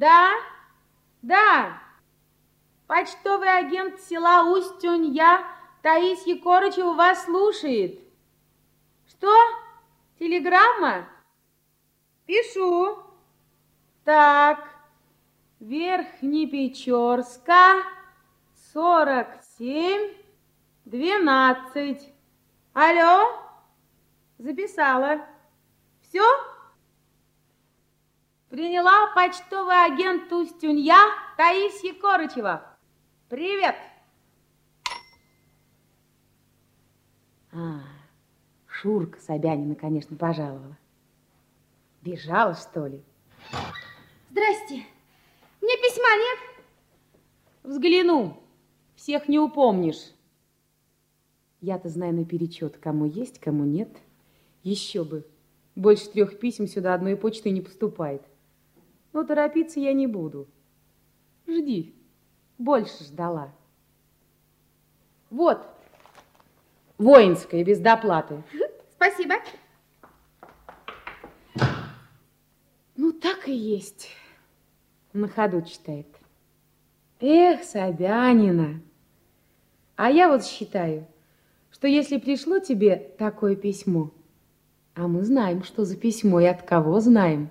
Да, да. Почтовый агент села Усть-Тюнья Таисья Корочева вас слушает. Что? Телеграмма? Пишу. Так, Верхнепечорска, 47, 12. Алло? Записала. Все? Приняла почтовый агент Устюнья Таисья Корочева. Привет. А, Шурка Собянина, конечно, пожаловала. Бежала, что ли? Здрасте. Мне письма нет? Взгляну. Всех не упомнишь. Я-то знаю наперечет, кому есть, кому нет. Еще бы. Больше трех писем сюда одной почты не поступает. Но торопиться я не буду. Жди. Больше ждала. Вот. Воинская, без доплаты. Спасибо. Ну, так и есть. На ходу читает. Эх, Собянина. А я вот считаю, что если пришло тебе такое письмо, а мы знаем, что за письмо и от кого знаем,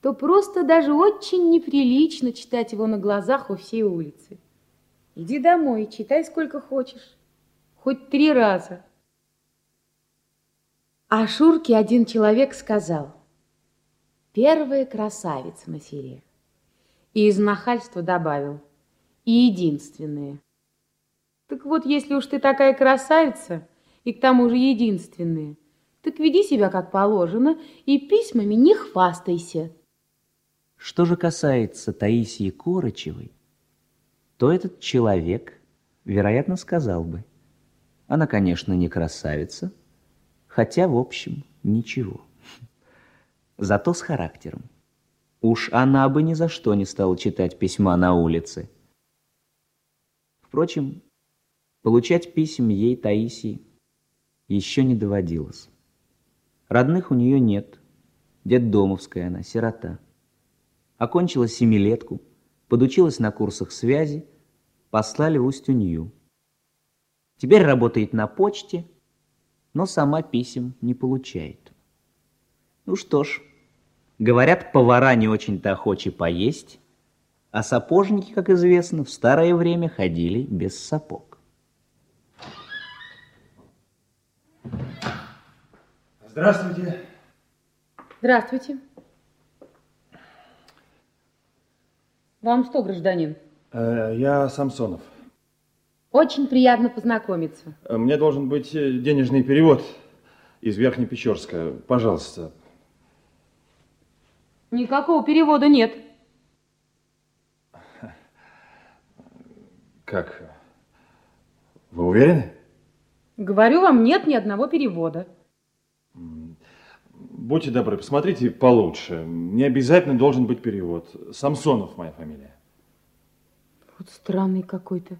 то просто даже очень неприлично читать его на глазах у всей улицы. Иди домой и читай сколько хочешь, хоть три раза. А Шурке один человек сказал, первая красавица на селе. И из нахальства добавил, и единственная. Так вот, если уж ты такая красавица, и к тому же единственная, так веди себя как положено и письмами не хвастайся. Что же касается Таисии Корочевой, то этот человек, вероятно, сказал бы, она, конечно, не красавица, хотя, в общем, ничего. Зато с характером. Уж она бы ни за что не стала читать письма на улице. Впрочем, Получать писем ей, Таисии, еще не доводилось. Родных у нее нет. Детдомовская она, сирота. Окончила семилетку, подучилась на курсах связи, послали в Устюнью. Теперь работает на почте, но сама писем не получает. Ну что ж, говорят, повара не очень-то охочи поесть, а сапожники, как известно, в старое время ходили без сапог. Здравствуйте. Здравствуйте. Вам что, гражданин? Э, я Самсонов. Очень приятно познакомиться. Э, мне должен быть э, денежный перевод из Верхнепечорска. Пожалуйста. Никакого перевода нет. Как? Вы уверены? Говорю вам, нет ни одного перевода. Будьте добры, посмотрите получше. Не обязательно должен быть перевод. Самсонов моя фамилия. Вот странный какой-то.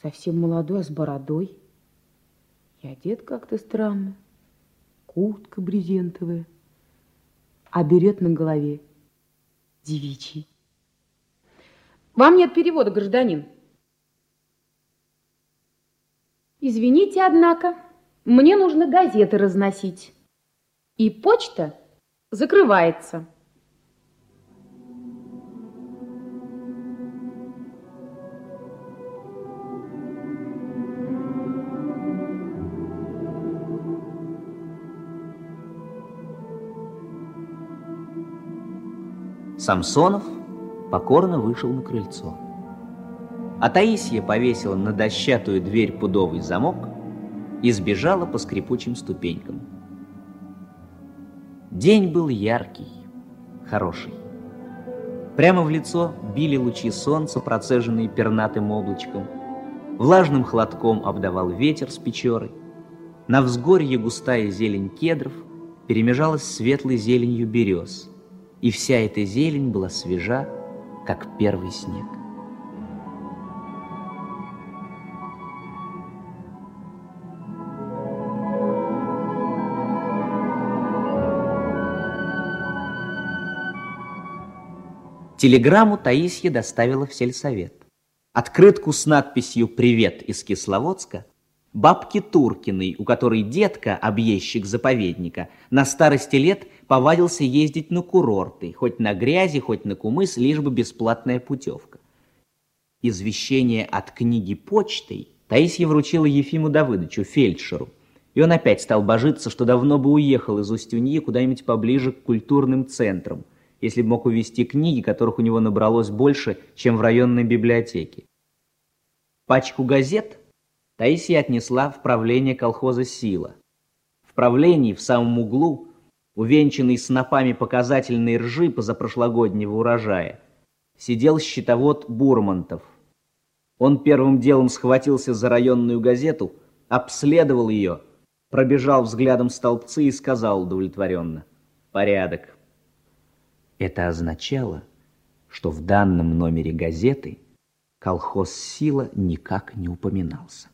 Совсем молодой, а с бородой. И одет как-то странно. Куртка брезентовая. А берет на голове девичий. Вам нет перевода, гражданин. Извините, однако, мне нужно газеты разносить и почта закрывается. Самсонов покорно вышел на крыльцо. А Таисия повесила на дощатую дверь пудовый замок и сбежала по скрипучим ступенькам. День был яркий, хороший. Прямо в лицо били лучи солнца, процеженные пернатым облачком. Влажным холодком обдавал ветер с печорой. На взгорье густая зелень кедров перемежалась светлой зеленью берез, и вся эта зелень была свежа, как первый снег. Телеграмму Таисья доставила в сельсовет. открытку с надписью «Привет из Кисловодска», бабки Туркиной, у которой детка, объездчик заповедника, на старости лет повадился ездить на курорты, хоть на грязи, хоть на кумыс, лишь бы бесплатная путевка. Извещение от книги почтой Таисия вручила Ефиму Давыдовичу, фельдшеру, и он опять стал божиться, что давно бы уехал из Устюньи куда-нибудь поближе к культурным центрам, если бы мог увезти книги, которых у него набралось больше, чем в районной библиотеке. Пачку газет Таисия отнесла в правление колхоза «Сила». В правлении, в самом углу, увенчанный снопами показательной ржи позапрошлогоднего урожая, сидел счетовод Бурмантов. Он первым делом схватился за районную газету, обследовал ее, пробежал взглядом столбцы и сказал удовлетворенно «Порядок». Это означало, что в данном номере газеты колхоз «Сила» никак не упоминался.